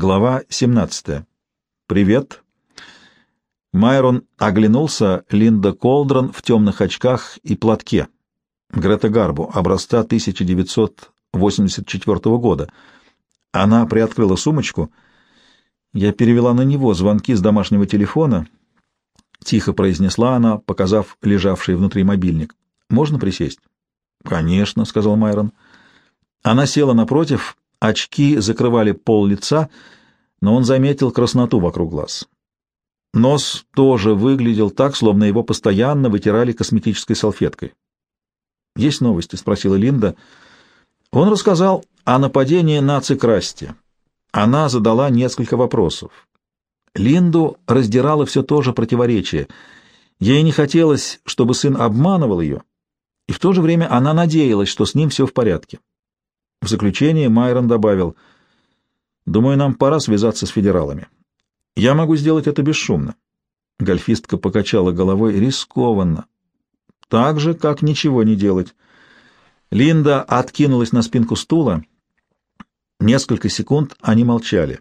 Глава 17. «Привет». Майрон оглянулся, Линда Колдрон в темных очках и платке. Грета Гарбу, образца 1984 года. Она приоткрыла сумочку. Я перевела на него звонки с домашнего телефона. Тихо произнесла она, показав лежавший внутри мобильник. «Можно присесть?» «Конечно», — сказал Майрон. Она села напротив, Очки закрывали пол лица, но он заметил красноту вокруг глаз. Нос тоже выглядел так, словно его постоянно вытирали косметической салфеткой. «Есть новости?» — спросила Линда. Он рассказал о нападении на Цикрасти. Она задала несколько вопросов. Линду раздирало все то же противоречие. Ей не хотелось, чтобы сын обманывал ее, и в то же время она надеялась, что с ним все в порядке. В заключение Майрон добавил, «Думаю, нам пора связаться с федералами. Я могу сделать это бесшумно». Гольфистка покачала головой рискованно. Так же, как ничего не делать. Линда откинулась на спинку стула. Несколько секунд они молчали.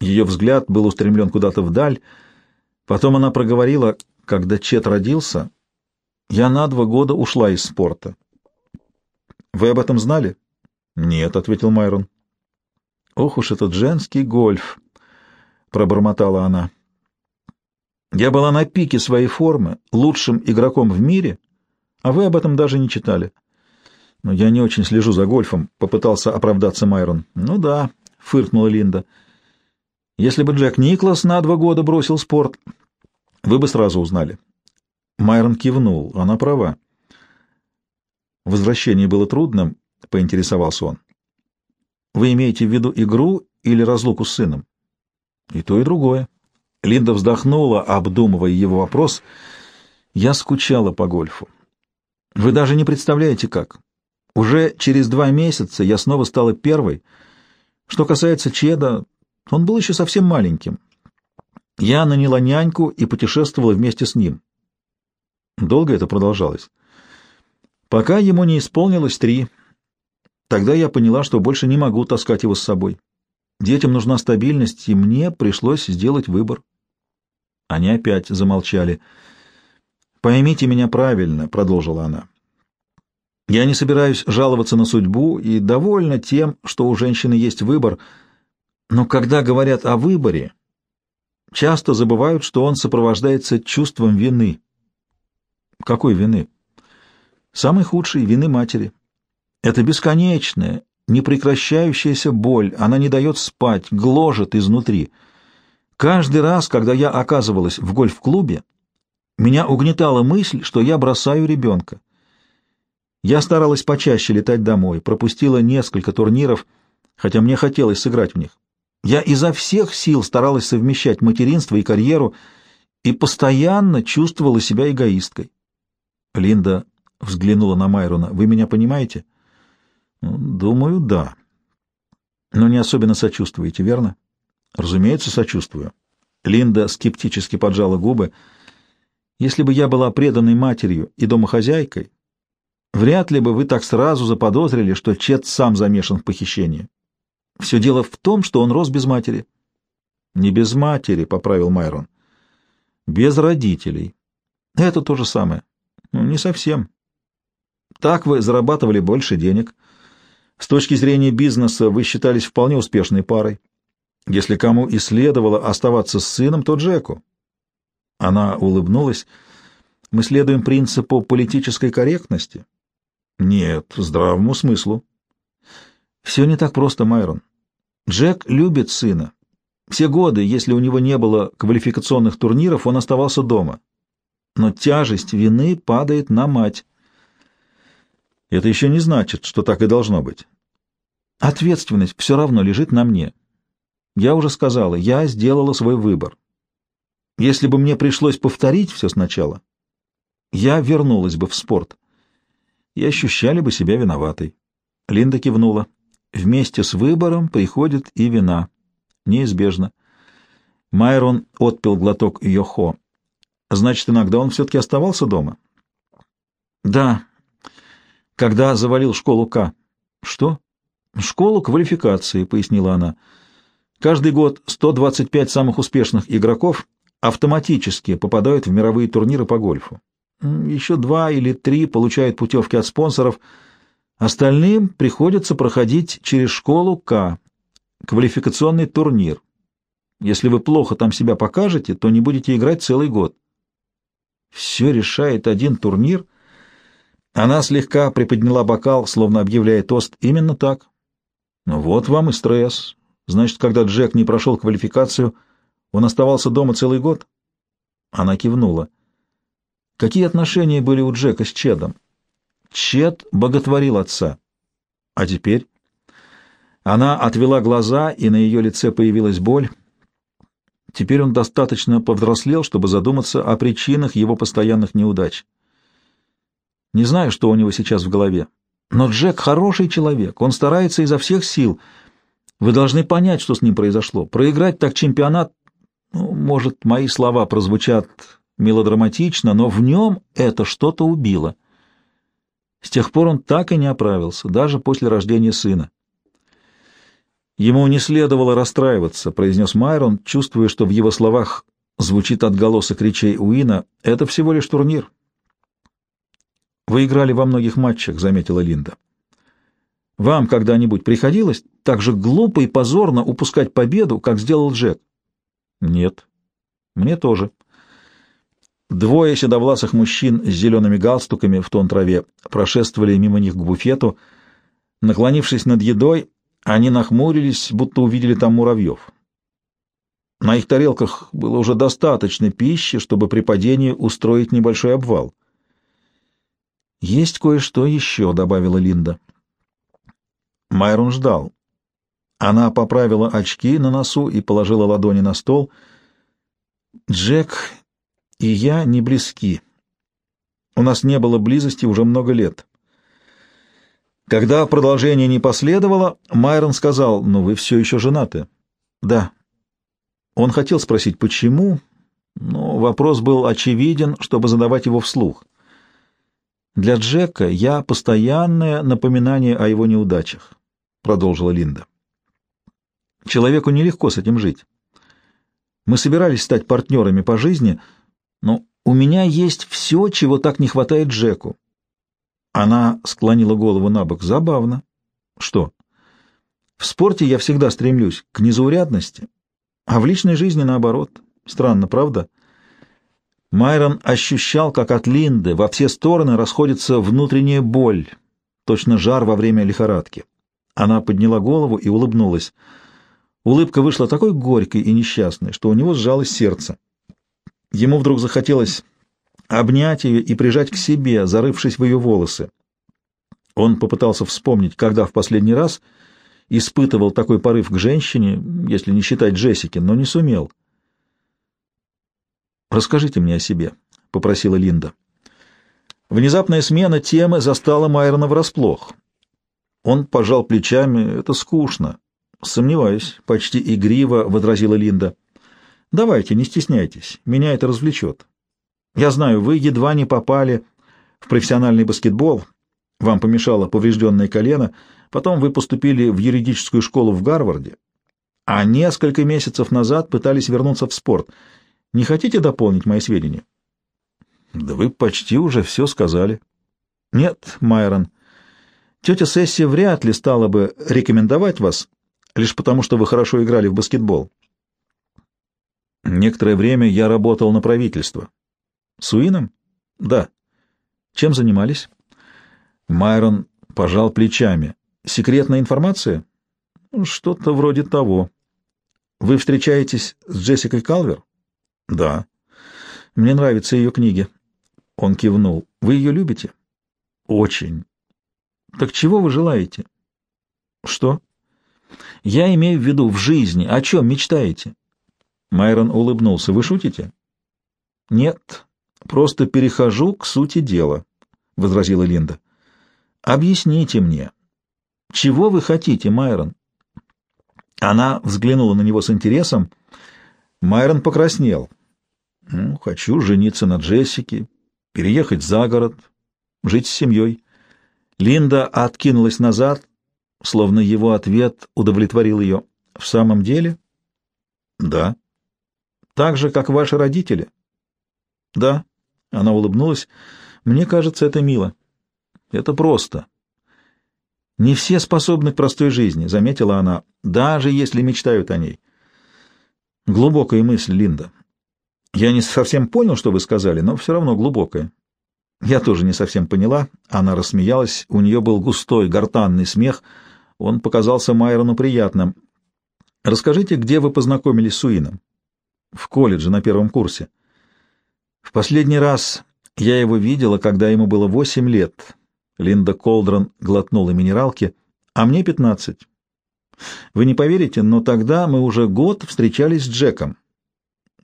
Ее взгляд был устремлен куда-то вдаль. Потом она проговорила, когда Чет родился, «Я на два года ушла из спорта». «Вы об этом знали?» «Нет», — ответил Майрон. «Ох уж этот женский гольф!» — пробормотала она. «Я была на пике своей формы, лучшим игроком в мире, а вы об этом даже не читали». «Но я не очень слежу за гольфом», — попытался оправдаться Майрон. «Ну да», — фыркнула Линда. «Если бы Джек Никлас на два года бросил спорт, вы бы сразу узнали». Майрон кивнул. Она права. Возвращение было трудным, — поинтересовался он. «Вы имеете в виду игру или разлуку с сыном?» «И то, и другое». Линда вздохнула, обдумывая его вопрос. «Я скучала по гольфу. Вы даже не представляете, как. Уже через два месяца я снова стала первой. Что касается Чеда, он был еще совсем маленьким. Я наняла няньку и путешествовала вместе с ним. Долго это продолжалось. Пока ему не исполнилось три — Тогда я поняла, что больше не могу таскать его с собой. Детям нужна стабильность, и мне пришлось сделать выбор. Они опять замолчали. «Поймите меня правильно», — продолжила она. «Я не собираюсь жаловаться на судьбу и довольна тем, что у женщины есть выбор, но когда говорят о выборе, часто забывают, что он сопровождается чувством вины». «Какой вины?» «Самой худшей — вины матери». Это бесконечная, непрекращающаяся боль, она не дает спать, гложет изнутри. Каждый раз, когда я оказывалась в гольф-клубе, меня угнетала мысль, что я бросаю ребенка. Я старалась почаще летать домой, пропустила несколько турниров, хотя мне хотелось сыграть в них. Я изо всех сил старалась совмещать материнство и карьеру и постоянно чувствовала себя эгоисткой. Линда взглянула на Майрона. «Вы меня понимаете?» Думаю, да. Но не особенно сочувствуете, верно? Разумеется, сочувствую. Линда скептически поджала губы. Если бы я была преданной матерью и домохозяйкой, вряд ли бы вы так сразу заподозрили, что Чет сам замешан в похищении. Все дело в том, что он рос без матери. Не без матери, — поправил Майрон. Без родителей. Это то же самое. Ну, не совсем. Так вы зарабатывали больше денег — с точки зрения бизнеса вы считались вполне успешной парой. Если кому и следовало оставаться с сыном, то Джеку. Она улыбнулась. Мы следуем принципу политической корректности? Нет, здравому смыслу. Все не так просто, Майрон. Джек любит сына. Все годы, если у него не было квалификационных турниров, он оставался дома. Но тяжесть вины падает на мать. Это еще не значит, что так и должно быть. Ответственность все равно лежит на мне. Я уже сказала, я сделала свой выбор. Если бы мне пришлось повторить все сначала, я вернулась бы в спорт. И ощущали бы себя виноватой. Линда кивнула. Вместе с выбором приходит и вина. Неизбежно. Майрон отпил глоток йохо. Значит, иногда он все-таки оставался дома? Да. Когда завалил школу К. Что? «Школу квалификации», — пояснила она. Каждый год 125 самых успешных игроков автоматически попадают в мировые турниры по гольфу. Еще два или три получают путевки от спонсоров. Остальным приходится проходить через школу К, квалификационный турнир. Если вы плохо там себя покажете, то не будете играть целый год. Все решает один турнир. Она слегка приподняла бокал, словно объявляя тост. Именно так. Ну вот вам и стресс. Значит, когда Джек не прошел квалификацию, он оставался дома целый год? Она кивнула. Какие отношения были у Джека с Чедом? Чед боготворил отца. А теперь? Она отвела глаза, и на ее лице появилась боль. Теперь он достаточно повзрослел, чтобы задуматься о причинах его постоянных неудач. Не знаю, что у него сейчас в голове, но Джек хороший человек, он старается изо всех сил — вы должны понять, что с ним произошло. Проиграть так чемпионат, ну, может, мои слова прозвучат мелодраматично, но в нем это что-то убило. С тех пор он так и не оправился, даже после рождения сына. Ему не следовало расстраиваться, произнес Майрон, чувствуя, что в его словах звучит отголосок речей Уина. Это всего лишь турнир. Вы играли во многих матчах, заметила Линда. Вам когда-нибудь приходилось так же глупо и позорно упускать победу, как сделал Джек? Нет. Мне тоже. Двое седовласых мужчин с зелеными галстуками в тон траве прошествовали мимо них к буфету. Наклонившись над едой, они нахмурились, будто увидели там муравьев. На их тарелках было уже достаточно пищи, чтобы при падении устроить небольшой обвал. «Есть кое-что еще», — добавила Линда. Майрон ждал. Она поправила очки на носу и положила ладони на стол. «Джек и я не близки. У нас не было близости уже много лет». Когда продолжение не последовало, Майрон сказал, «Ну, вы все еще женаты». «Да». Он хотел спросить, почему, но вопрос был очевиден, чтобы задавать его вслух. «Для Джека я постоянное напоминание о его неудачах. — продолжила Линда. «Человеку нелегко с этим жить. Мы собирались стать партнерами по жизни, но у меня есть все, чего так не хватает Джеку». Она склонила голову на бок. «Забавно». «Что?» «В спорте я всегда стремлюсь к незаурядности, а в личной жизни наоборот. Странно, правда?» Майрон ощущал, как от Линды во все стороны расходится внутренняя боль, точно жар во время лихорадки. Она подняла голову и улыбнулась. Улыбка вышла такой горькой и несчастной, что у него сжалось сердце. Ему вдруг захотелось обнять ее и прижать к себе, зарывшись в ее волосы. Он попытался вспомнить, когда в последний раз испытывал такой порыв к женщине, если не считать Джессики, но не сумел. «Расскажите мне о себе», — попросила Линда. Внезапная смена темы застала Майрона врасплох. Он пожал плечами. Это скучно. Сомневаюсь, почти игриво возразила Линда. Давайте, не стесняйтесь. Меня это развлечет. Я знаю, вы едва не попали в профессиональный баскетбол. Вам помешало поврежденное колено. Потом вы поступили в юридическую школу в Гарварде. А несколько месяцев назад пытались вернуться в спорт. Не хотите дополнить мои сведения? Да вы почти уже все сказали. Нет, Майрон. Тетя Сесси вряд ли стала бы рекомендовать вас, лишь потому что вы хорошо играли в баскетбол. Некоторое время я работал на правительство. С Уином? Да. Чем занимались? Майрон пожал плечами. Секретная информация? Что-то вроде того. Вы встречаетесь с Джессикой Калвер? Да. Мне нравятся ее книги. Он кивнул. Вы ее любите? Очень. Так чего вы желаете? Что? Я имею в виду в жизни. О чем мечтаете? Майрон улыбнулся. Вы шутите? Нет, просто перехожу к сути дела, возразила Линда. Объясните мне, чего вы хотите, Майрон? Она взглянула на него с интересом. Майрон покраснел. Ну, хочу жениться на Джессике, переехать за город, жить с семьей. Линда откинулась назад, словно его ответ удовлетворил ее. В самом деле, Да. Так же, как ваши родители? Да. Она улыбнулась. Мне кажется, это мило. Это просто. Не все способны к простой жизни, заметила она, даже если мечтают о ней. Глубокая мысль, Линда. Я не совсем понял, что вы сказали, но все равно глубокая. Я тоже не совсем поняла. Она рассмеялась, у нее был густой, гортанный смех. Он показался Майрону приятным. «Расскажите, где вы познакомились с Уином?» «В колледже, на первом курсе». «В последний раз я его видела, когда ему было восемь лет». Линда Колдрон глотнула минералки. «А мне пятнадцать». «Вы не поверите, но тогда мы уже год встречались с Джеком.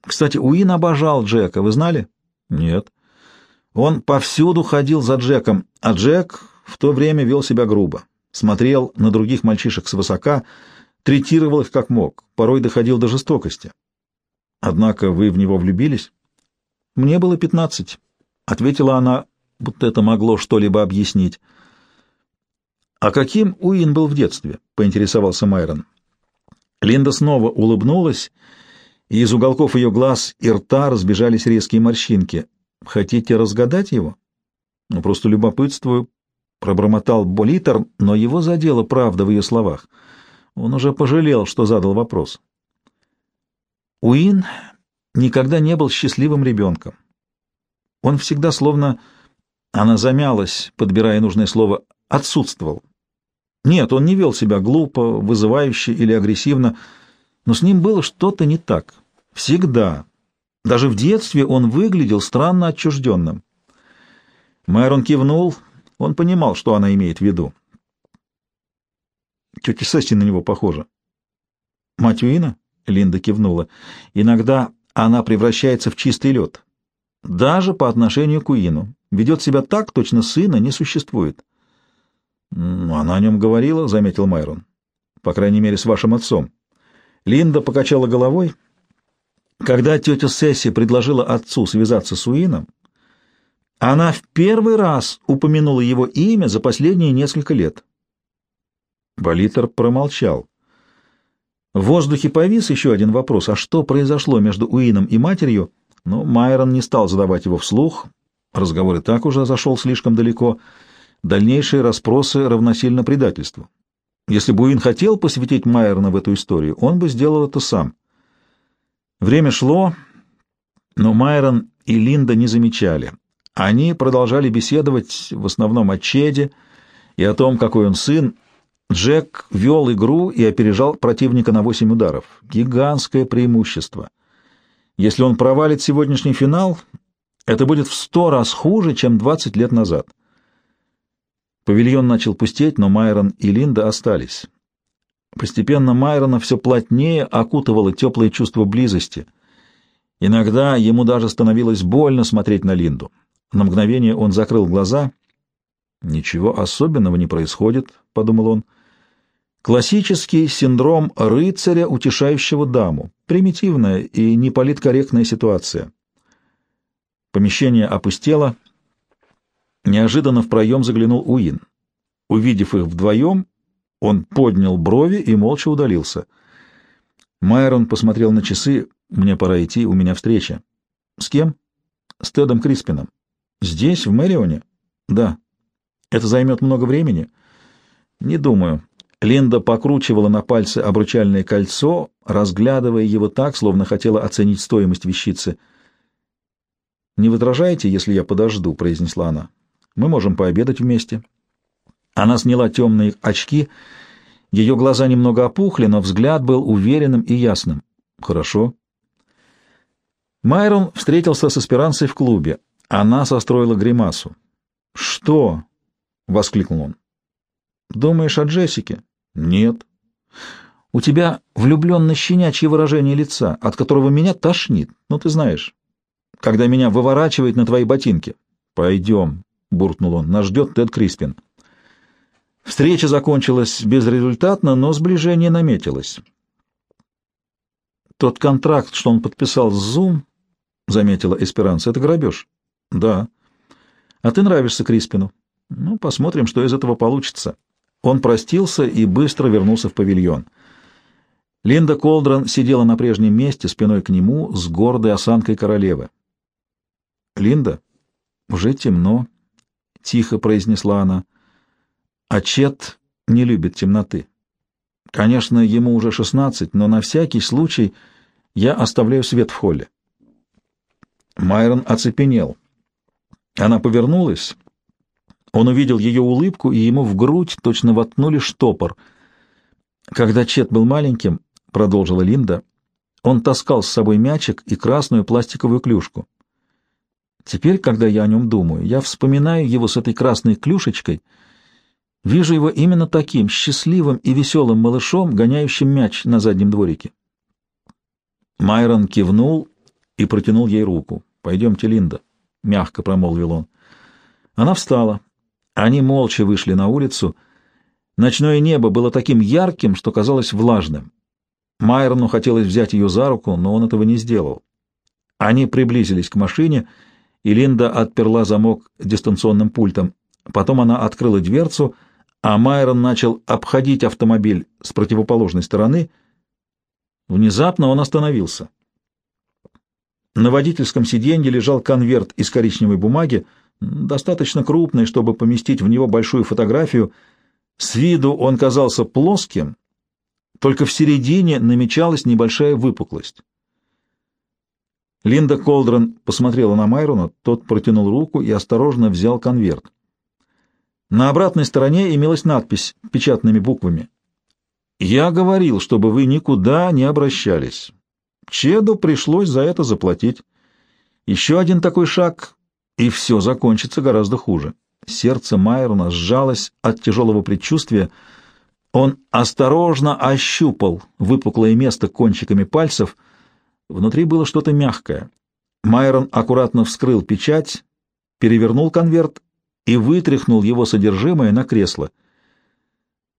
Кстати, Уин обожал Джека, вы знали?» «Нет». Он повсюду ходил за Джеком, а Джек в то время вел себя грубо. Смотрел на других мальчишек свысока, третировал их как мог, порой доходил до жестокости. Однако вы в него влюбились? Мне было пятнадцать, — ответила она, будто это могло что-либо объяснить. А каким Уин был в детстве? — поинтересовался Майрон. Линда снова улыбнулась, и из уголков ее глаз и рта разбежались резкие морщинки. Хотите разгадать его? Ну, просто любопытствую. Пробормотал Болитер, но его задела правда в ее словах. Он уже пожалел, что задал вопрос. Уин никогда не был счастливым ребенком. Он всегда словно... Она замялась, подбирая нужное слово, отсутствовал. Нет, он не вел себя глупо, вызывающе или агрессивно, но с ним было что-то не так. Всегда, даже в детстве он выглядел странно отчужденным. Майрон кивнул, он понимал, что она имеет в виду. Тетя Сесси на него похожа. «Мать Уина?» — Линда кивнула. «Иногда она превращается в чистый лед. Даже по отношению к Уину. Ведет себя так, точно сына не существует». «Она о нем говорила», — заметил Майрон. «По крайней мере, с вашим отцом». Линда покачала головой — когда тетя Сесси предложила отцу связаться с Уином, она в первый раз упомянула его имя за последние несколько лет. Болитер промолчал. В воздухе повис еще один вопрос, а что произошло между Уином и матерью, но Майрон не стал задавать его вслух, разговор и так уже зашел слишком далеко, дальнейшие расспросы равносильно предательству. Если бы Уин хотел посвятить Майрона в эту историю, он бы сделал это сам. Время шло, но Майрон и Линда не замечали. Они продолжали беседовать в основном о Чеде и о том, какой он сын. Джек вел игру и опережал противника на восемь ударов. Гигантское преимущество. Если он провалит сегодняшний финал, это будет в сто раз хуже, чем двадцать лет назад. Павильон начал пустеть, но Майрон и Линда остались. Постепенно Майрона все плотнее окутывало теплое чувство близости. Иногда ему даже становилось больно смотреть на Линду. На мгновение он закрыл глаза. «Ничего особенного не происходит», — подумал он. «Классический синдром рыцаря, утешающего даму. Примитивная и неполиткорректная ситуация». Помещение опустело. Неожиданно в проем заглянул Уин. Увидев их вдвоем, он поднял брови и молча удалился. Майрон посмотрел на часы. «Мне пора идти, у меня встреча». «С кем?» «С Тедом Криспином». «Здесь, в Мэрионе?» «Да». «Это займет много времени?» «Не думаю». Линда покручивала на пальце обручальное кольцо, разглядывая его так, словно хотела оценить стоимость вещицы. «Не возражаете, если я подожду?» — произнесла она. «Мы можем пообедать вместе». Она сняла темные очки, ее глаза немного опухли, но взгляд был уверенным и ясным. «Хорошо». Майрон встретился с аспиранцией в клубе. Она состроила гримасу. «Что?» — воскликнул он. «Думаешь о Джессике?» «Нет». «У тебя влюбленно щенячье выражение лица, от которого меня тошнит, ну ты знаешь, когда меня выворачивает на твои ботинки». «Пойдем», — буркнул он, — «нас ждет Тед Криспин». Встреча закончилась безрезультатно, но сближение наметилось. Тот контракт, что он подписал с Зум, заметила Эсперанца, это грабеж. Да. А ты нравишься Криспину. Ну, посмотрим, что из этого получится. Он простился и быстро вернулся в павильон. Линда Колдрон сидела на прежнем месте, спиной к нему, с гордой осанкой королевы. «Линда, уже темно», — тихо произнесла она. «А Чет не любит темноты. Конечно, ему уже шестнадцать, но на всякий случай я оставляю свет в холле». Майрон оцепенел. Она повернулась. Он увидел ее улыбку, и ему в грудь точно воткнули штопор. Когда Чет был маленьким, — продолжила Линда, — он таскал с собой мячик и красную пластиковую клюшку. Теперь, когда я о нем думаю, я вспоминаю его с этой красной клюшечкой, вижу его именно таким, счастливым и веселым малышом, гоняющим мяч на заднем дворике. Майрон кивнул и протянул ей руку. «Пойдемте, Линда», — мягко промолвил он. Она встала. Они молча вышли на улицу. Ночное небо было таким ярким, что казалось влажным. Майрону хотелось взять ее за руку, но он этого не сделал. Они приблизились к машине, и Линда отперла замок дистанционным пультом. Потом она открыла дверцу, а Майрон начал обходить автомобиль с противоположной стороны. Внезапно он остановился. На водительском сиденье лежал конверт из коричневой бумаги, достаточно крупный, чтобы поместить в него большую фотографию. С виду он казался плоским, только в середине намечалась небольшая выпуклость. Линда Колдрон посмотрела на Майрона, тот протянул руку и осторожно взял конверт. На обратной стороне имелась надпись печатными буквами. «Я говорил, чтобы вы никуда не обращались. Чеду пришлось за это заплатить. Еще один такой шаг, и все закончится гораздо хуже». Сердце Майрона сжалось от тяжелого предчувствия — он осторожно ощупал выпуклое место кончиками пальцев. Внутри было что-то мягкое. Майрон аккуратно вскрыл печать, перевернул конверт и вытряхнул его содержимое на кресло.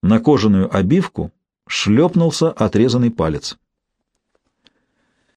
На кожаную обивку шлепнулся отрезанный палец.